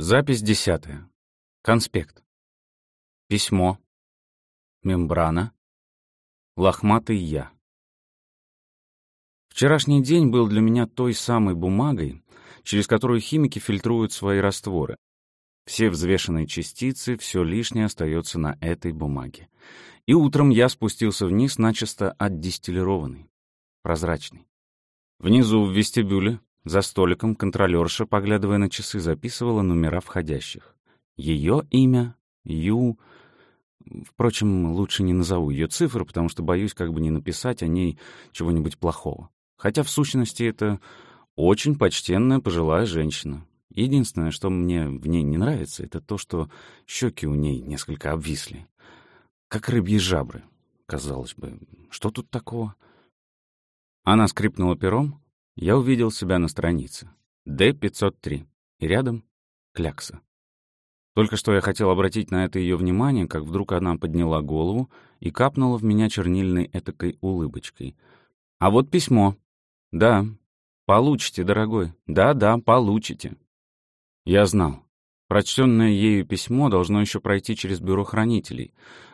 Запись десятая. Конспект. Письмо. Мембрана. Лохматый я. Вчерашний день был для меня той самой бумагой, через которую химики фильтруют свои растворы. Все взвешенные частицы, все лишнее остается на этой бумаге. И утром я спустился вниз начисто отдистиллированный, прозрачный. Внизу в вестибюле за столиком контролерша, поглядывая на часы, записывала номера входящих. Ее имя — Ю... Впрочем, лучше не назову ее цифры, потому что боюсь как бы не написать о ней чего-нибудь плохого. Хотя, в сущности, это очень почтенная пожилая женщина. Единственное, что мне в ней не нравится, это то, что щеки у ней несколько обвисли. Как рыбьи жабры. Казалось бы, что тут такого? Она скрипнула пером, я увидел себя на странице. Д-503. И рядом — клякса. Только что я хотел обратить на это ее внимание, как вдруг она подняла голову и капнула в меня чернильной этакой улыбочкой. «А вот письмо. Да, получите, дорогой. Да-да, получите». Я знал. Прочтенное ею письмо должно еще пройти через бюро хранителей.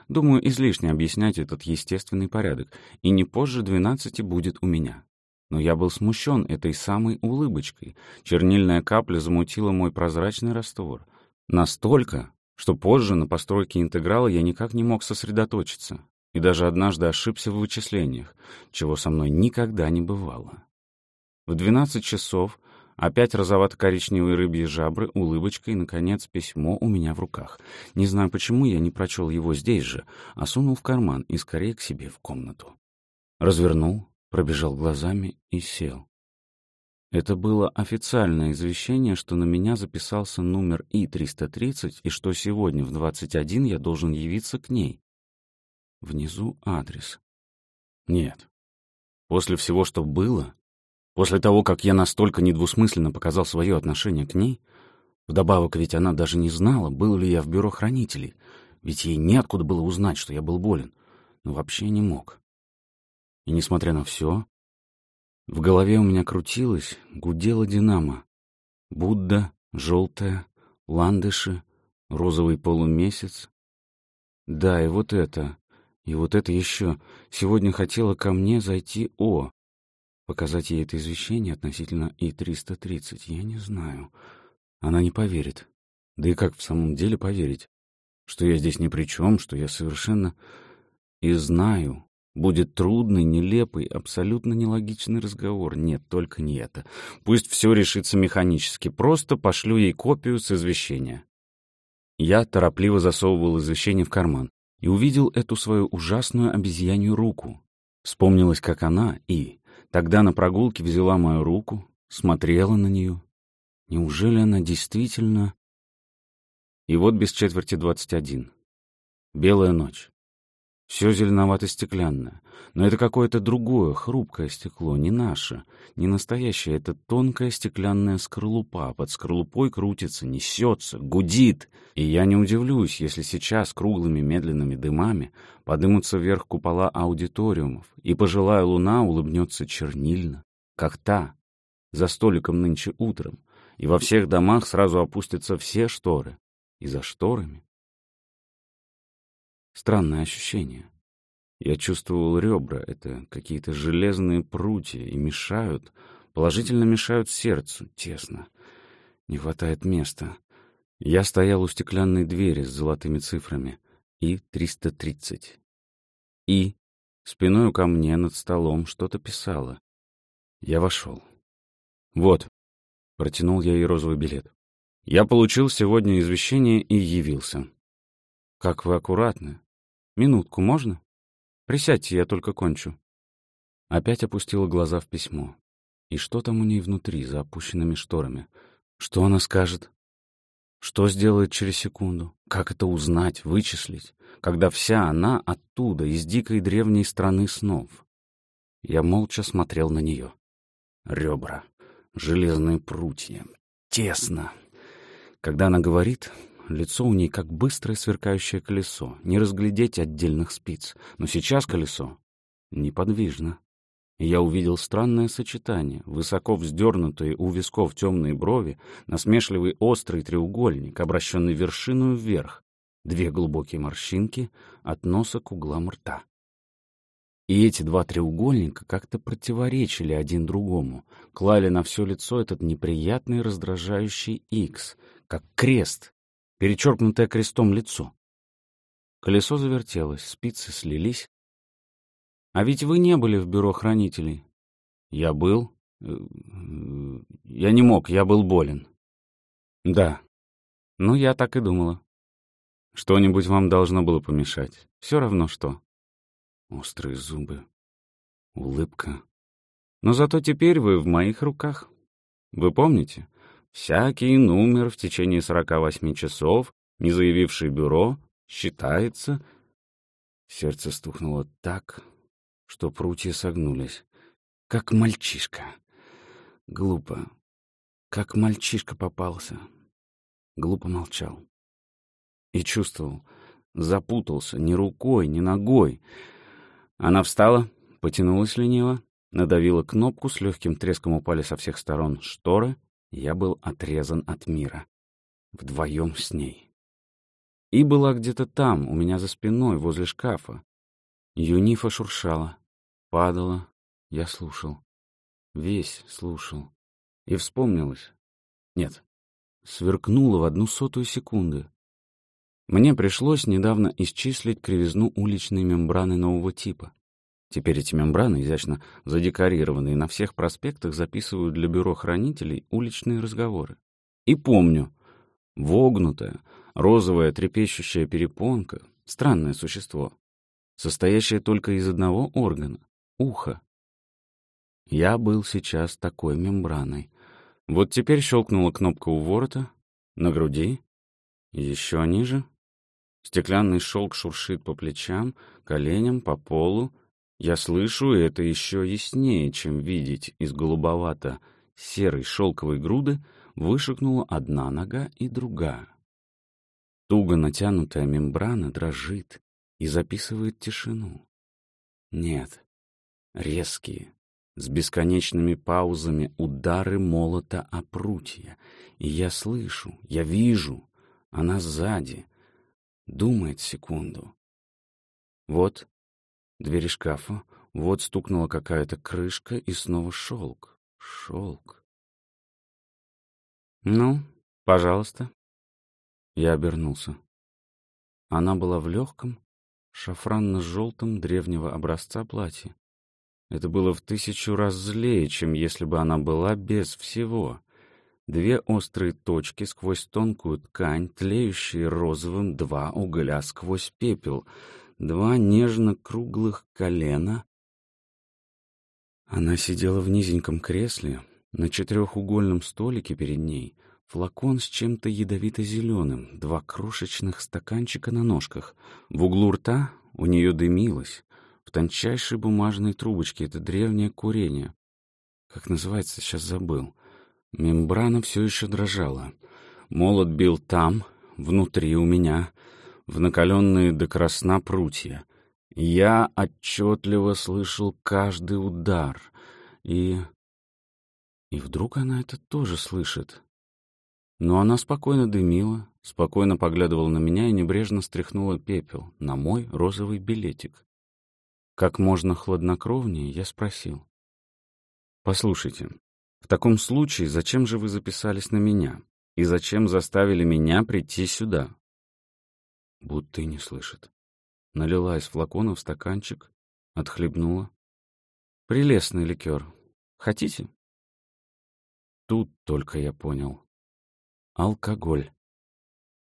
Думаю, излишне объяснять этот естественный порядок, и не позже двенадцати будет у меня. Но я был смущен этой самой улыбочкой. Чернильная капля замутила мой прозрачный раствор. Настолько, что позже на постройке интеграла я никак не мог сосредоточиться. И даже однажды ошибся в вычислениях, чего со мной никогда не бывало. В двенадцать часов опять розовато-коричневые рыбьи жабры, улыбочка и, наконец, письмо у меня в руках. Не знаю, почему я не прочел его здесь же, а сунул в карман и скорее к себе в комнату. Развернул, пробежал глазами и сел. Это было официальное извещение, что на меня записался номер И-330 и что сегодня в 21 я должен явиться к ней. Внизу адрес. Нет. После всего, что было, после того, как я настолько недвусмысленно показал свое отношение к ней, вдобавок ведь она даже не знала, был ли я в бюро хранителей, ведь ей неоткуда было узнать, что я был болен, но вообще не мог. И несмотря на все, в голове у меня крутилось, гудела динамо. Будда, желтая, ландыши, розовый полумесяц. Да, и вот это, и вот это еще. Сегодня хотела ко мне зайти О. Показать ей это извещение относительно И-330. Я не знаю. Она не поверит. Да и как в самом деле поверить? Что я здесь ни при чем, что я совершенно... И знаю, Будет трудный, нелепый, абсолютно нелогичный разговор. Нет, только не это. Пусть все решится механически. Просто пошлю ей копию с извещения. Я торопливо засовывал извещение в карман и увидел эту свою ужасную обезьянью руку. Вспомнилось, как она и тогда на прогулке взяла мою руку, смотрела на нее. Неужели она действительно... И вот без четверти двадцать один. Белая ночь. Все зеленовато-стеклянное. Но это какое-то другое, хрупкое стекло, не наше, не настоящее. Это тонкая стеклянная скорлупа. Под скорлупой крутится, несется, гудит. И я не удивлюсь, если сейчас круглыми медленными дымами подымутся вверх купола аудиториумов, и пожилая луна улыбнется чернильно, как та, за столиком нынче утром, и во всех домах сразу опустятся все шторы. И за шторами Странное ощущение. Я чувствовал ребра, это какие-то железные прутья, и мешают, положительно мешают сердцу, тесно. Не хватает места. Я стоял у стеклянной двери с золотыми цифрами. И 330. И спиной ко мне над столом что-то писала. Я вошел. «Вот», — протянул я ей розовый билет. «Я получил сегодня извещение и явился». «Как вы аккуратны. Минутку можно? Присядьте, я только кончу. Опять опустила глаза в письмо. И что там у ней внутри, за опущенными шторами? Что она скажет? Что сделает через секунду? Как это узнать, вычислить, когда вся она оттуда, из дикой древней страны снов? Я молча смотрел на нее. Ребра, железные прутья, тесно. Когда она говорит, Лицо у ней как быстрое сверкающее колесо. Не разглядеть отдельных спиц. Но сейчас колесо неподвижно. я увидел странное сочетание. Высоко вздернутые у висков темные брови, насмешливый острый треугольник, обращенный вершину вверх, две глубокие морщинки от носа к углам рта. И эти два треугольника как-то противоречили один другому, клали на все лицо этот неприятный раздражающий икс, как крест, перечеркнутое крестом лицо. Колесо завертелось, спицы слились, а ведь вы не были в бюро хранителей. Я был. Э, я не мог, я был болен. Да. Ну, я так и думала. Что-нибудь вам должно было помешать. Все равно что. Острые зубы. Улыбка. Но зато теперь вы в моих руках. Вы помните? Всякий номер в течение 48 часов, не заявивший бюро, считается... Сердце стухнуло так, что прутья согнулись. Как мальчишка. Глупо. Как мальчишка попался. Глупо молчал. И чувствовал. Запутался ни рукой, ни ногой. Она встала, потянулась лениво, надавила кнопку, с легким треском упали со всех сторон шторы. Я был отрезан от мира. Вдвоем с ней. И была где-то там, у меня за спиной, возле шкафа. Юнифа шуршала, падала. Я слушал. Весь слушал. И вспомнилось. Нет, сверкнуло в одну сотую секунды. Мне пришлось недавно исчислить кривизну уличной мембраны нового типа. Теперь эти мембраны, изящно задекорированные, на всех проспектах записывают для бюро хранителей уличные разговоры. И помню, вогнутая, розовая трепещущая перепонка — странное существо состоящее только из одного органа — уха. Я был сейчас такой мембраной. Вот теперь щелкнула кнопка у ворота, на груди, еще ниже. Стеклянный шелк шуршит по плечам, коленям, по полу. Я слышу, это еще яснее, чем видеть из голубовато-серой шелковой груды вышикнула одна нога и другая. Туго натянутая мембрана дрожит, и записывает тишину. Нет, резкие, с бесконечными паузами удары молота о прутья. И я слышу, я вижу, она сзади, думает секунду. Вот двери шкафа, вот стукнула какая-то крышка, и снова шелк, шелк. «Ну, пожалуйста». Я обернулся. Она была в легком, шафранно-желтом древнего образца платье. Это было в тысячу раз злее, чем если бы она была без всего. Две острые точки сквозь тонкую ткань, тлеющие розовым, два угля сквозь пепел, два нежно-круглых колена. Она сидела в низеньком кресле, на четырехугольном столике перед ней, Флакон с чем-то ядовито-зеленым, два крошечных стаканчика на ножках. В углу рта у нее дымилось. В тончайшей бумажной трубочке это древнее курение. Как называется, сейчас забыл. Мембрана все еще дрожала. Молот бил там, внутри у меня, в накаленные до красна прутья. Я отчетливо слышал каждый удар. И... И вдруг она это тоже слышит. Но она спокойно дымила, спокойно поглядывала на меня и небрежно стряхнула пепел на мой розовый билетик. Как можно хладнокровнее я спросил. «Послушайте, в таком случае зачем же вы записались на меня? И зачем заставили меня прийти сюда?» Будто и не слышит. Налила из флакона в стаканчик, отхлебнула. «Прелестный ликер. Хотите?» Тут только я понял. Алкоголь.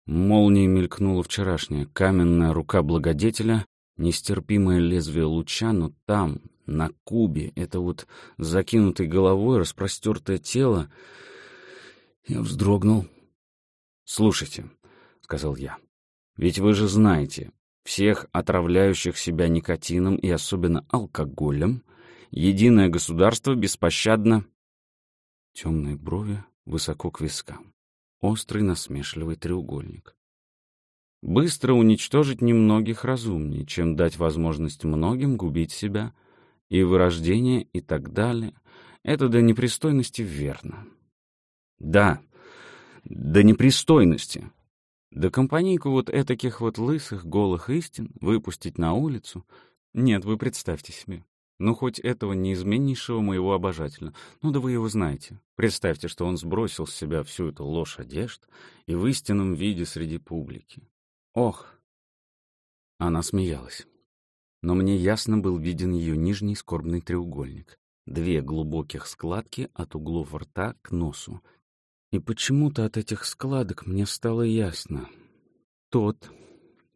Молнией мелькнула вчерашняя каменная рука благодетеля, нестерпимое лезвие луча, но там, на кубе, это вот закинутой головой распростертое тело, я вздрогнул. «Слушайте», — сказал я, — «ведь вы же знаете, всех отравляющих себя никотином и особенно алкоголем единое государство беспощадно...» Темные брови высоко к вискам острый насмешливый треугольник. Быстро уничтожить немногих разумнее, чем дать возможность многим губить себя и вырождение, и так далее. Это до непристойности верно. Да, до непристойности. Да компанийку вот этаких вот лысых, голых истин выпустить на улицу. Нет, вы представьте себе. Ну, хоть этого неизменнейшего моего обожателя. Ну, да вы его знаете. Представьте, что он сбросил с себя всю эту ложь одежд и в истинном виде среди публики. Ох! Она смеялась. Но мне ясно был виден ее нижний скорбный треугольник. Две глубоких складки от углов рта к носу. И почему-то от этих складок мне стало ясно. Тот,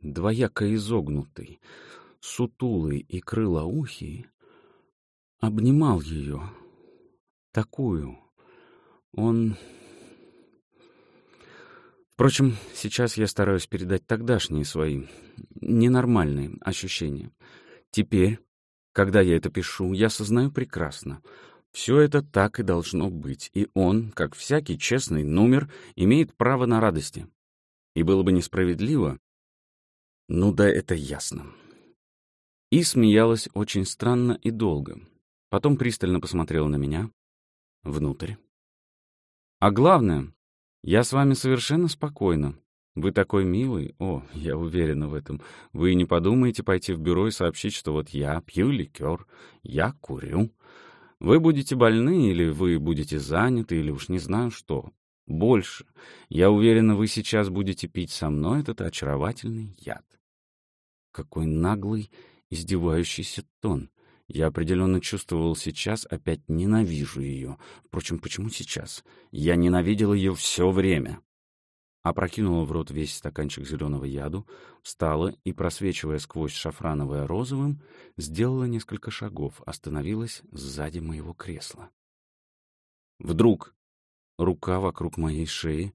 двояко изогнутый, сутулый и крылоухий, обнимал ее. Такую. Он... Впрочем, сейчас я стараюсь передать тогдашние свои ненормальные ощущения. Теперь, когда я это пишу, я сознаю прекрасно. Все это так и должно быть, и он, как всякий честный номер, имеет право на радости. И было бы несправедливо... Ну да, это ясно. И смеялась очень странно и долго. Потом пристально посмотрела на меня. Внутрь. А главное, я с вами совершенно спокойна. Вы такой милый. О, я уверена в этом. Вы не подумаете пойти в бюро и сообщить, что вот я пью ликер, я курю. Вы будете больны, или вы будете заняты, или уж не знаю что. Больше. Я уверена, вы сейчас будете пить со мной этот очаровательный яд. Какой наглый, издевающийся тон. Я определенно чувствовал сейчас, опять ненавижу ее. Впрочем, почему сейчас? Я ненавидел ее все время. Опрокинула в рот весь стаканчик зеленого яду, встала и, просвечивая сквозь шафрановое розовым, сделала несколько шагов, остановилась сзади моего кресла. Вдруг рука вокруг моей шеи,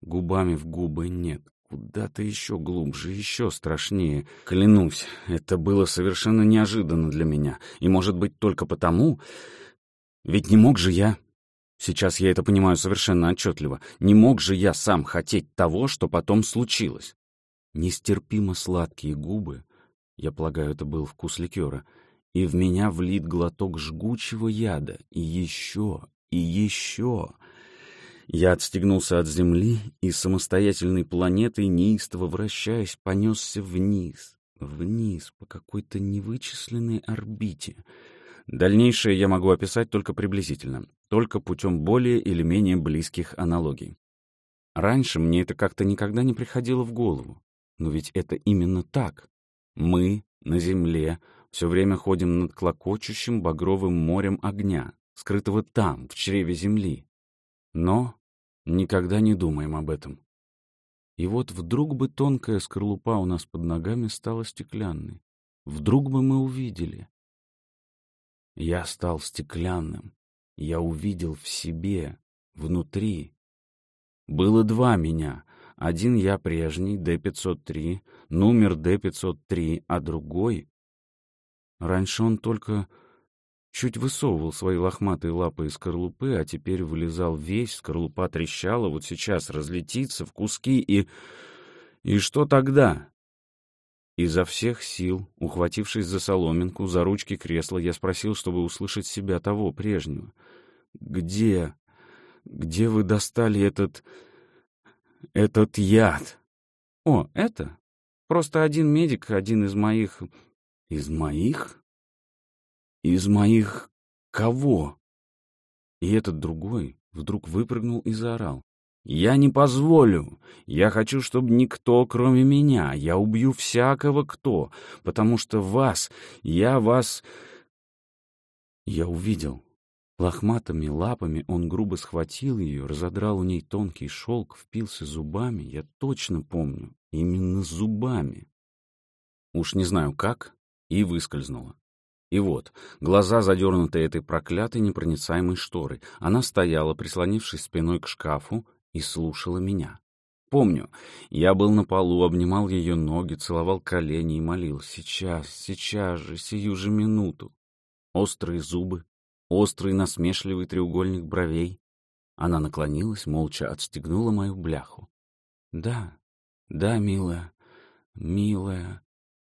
губами в губы нет, Куда-то еще глубже, еще страшнее. Клянусь, это было совершенно неожиданно для меня. И, может быть, только потому... Ведь не мог же я... Сейчас я это понимаю совершенно отчетливо. Не мог же я сам хотеть того, что потом случилось. Нестерпимо сладкие губы, я полагаю, это был вкус ликера, и в меня влит глоток жгучего яда, и еще, и еще... Я отстегнулся от Земли и самостоятельной планетой, неистово вращаясь, понесся вниз, вниз по какой-то невычисленной орбите. Дальнейшее я могу описать только приблизительно, только путем более или менее близких аналогий. Раньше мне это как-то никогда не приходило в голову. Но ведь это именно так. Мы на Земле все время ходим над клокочущим багровым морем огня, скрытого там, в чреве Земли. Но Никогда не думаем об этом. И вот вдруг бы тонкая скорлупа у нас под ногами стала стеклянной. Вдруг бы мы увидели. Я стал стеклянным. Я увидел в себе, внутри. Было два меня. Один я прежний, Д-503, номер Д-503, а другой... Раньше он только Чуть высовывал свои лохматые лапы из скорлупы, а теперь вылезал весь, скорлупа трещала, вот сейчас разлетится в куски и... И что тогда? Изо всех сил, ухватившись за соломинку, за ручки кресла, я спросил, чтобы услышать себя того, прежнего. «Где? Где вы достали этот... этот яд?» «О, это? Просто один медик, один из моих...» «Из моих?» Из моих... кого? И этот другой вдруг выпрыгнул и заорал. «Я не позволю! Я хочу, чтобы никто, кроме меня. Я убью всякого кто, потому что вас, я вас...» Я увидел. Лохматыми лапами он грубо схватил ее, разодрал у ней тонкий шелк, впился зубами, я точно помню, именно зубами. Уж не знаю как, и выскользнула. И вот, глаза задернуты этой проклятой непроницаемой шторой. Она стояла, прислонившись спиной к шкафу, и слушала меня. Помню, я был на полу, обнимал ее ноги, целовал колени и молил. Сейчас, сейчас же, сию же минуту. Острые зубы, острый насмешливый треугольник бровей. Она наклонилась, молча отстегнула мою бляху. «Да, да, милая, милая»,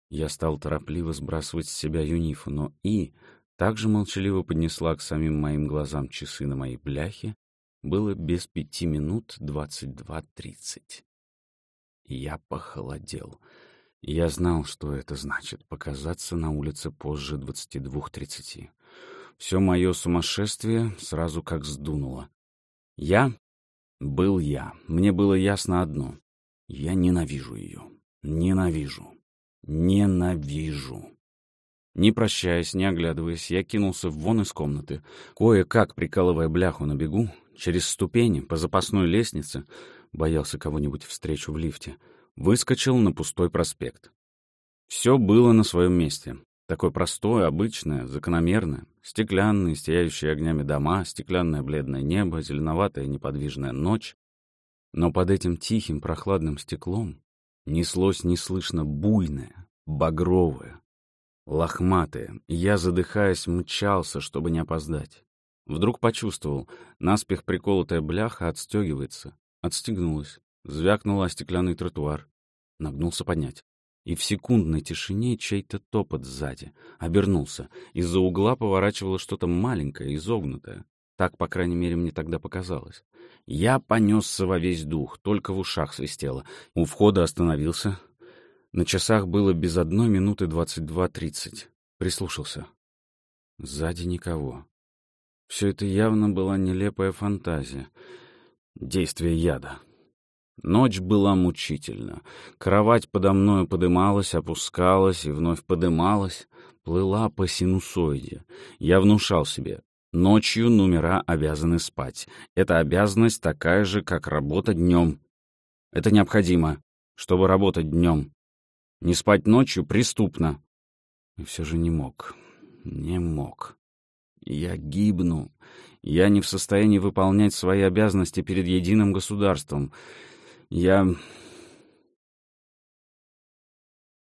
я стал торопливо сбрасывать с себя юнифу, но И также молчаливо поднесла к самим моим глазам часы на моей бляхе. Было без пяти минут двадцать два тридцать. Я похолодел. Я знал, что это значит — показаться на улице позже двадцати двух тридцати. Все мое сумасшествие сразу как сдунуло. Я был я. Мне было ясно одно. Я ненавижу ее. Ненавижу. Ненавижу. Не прощаясь, не оглядываясь, я кинулся вон из комнаты, кое-как прикалывая бляху на бегу, через ступени, по запасной лестнице, боялся кого-нибудь встречу в лифте, выскочил на пустой проспект. Все было на своем месте. Такое простое, обычное, закономерное. Стеклянные, сияющие огнями дома, стеклянное бледное небо, зеленоватая неподвижная ночь. Но под этим тихим прохладным стеклом неслось неслышно буйное, багровое, лохматое. Я, задыхаясь, мчался, чтобы не опоздать. Вдруг почувствовал, наспех приколотая бляха отстегивается. Отстегнулась. Звякнула о стеклянный тротуар. Нагнулся поднять. И в секундной тишине чей-то топот сзади. Обернулся. Из-за угла поворачивало что-то маленькое, изогнутое. Так, по крайней мере, мне тогда показалось. Я понесся во весь дух, только в ушах свистело. У входа остановился. На часах было без одной минуты двадцать два тридцать. Прислушался. Сзади никого. Все это явно была нелепая фантазия. Действие яда. Ночь была мучительна. Кровать подо мною подымалась, опускалась и вновь подымалась, плыла по синусоиде. Я внушал себе, ночью номера обязаны спать. Эта обязанность такая же, как работа днем. Это необходимо, чтобы работать днем. Не спать ночью преступно. И все же не мог, не мог. Я гибну. Я не в состоянии выполнять свои обязанности перед единым государством. Я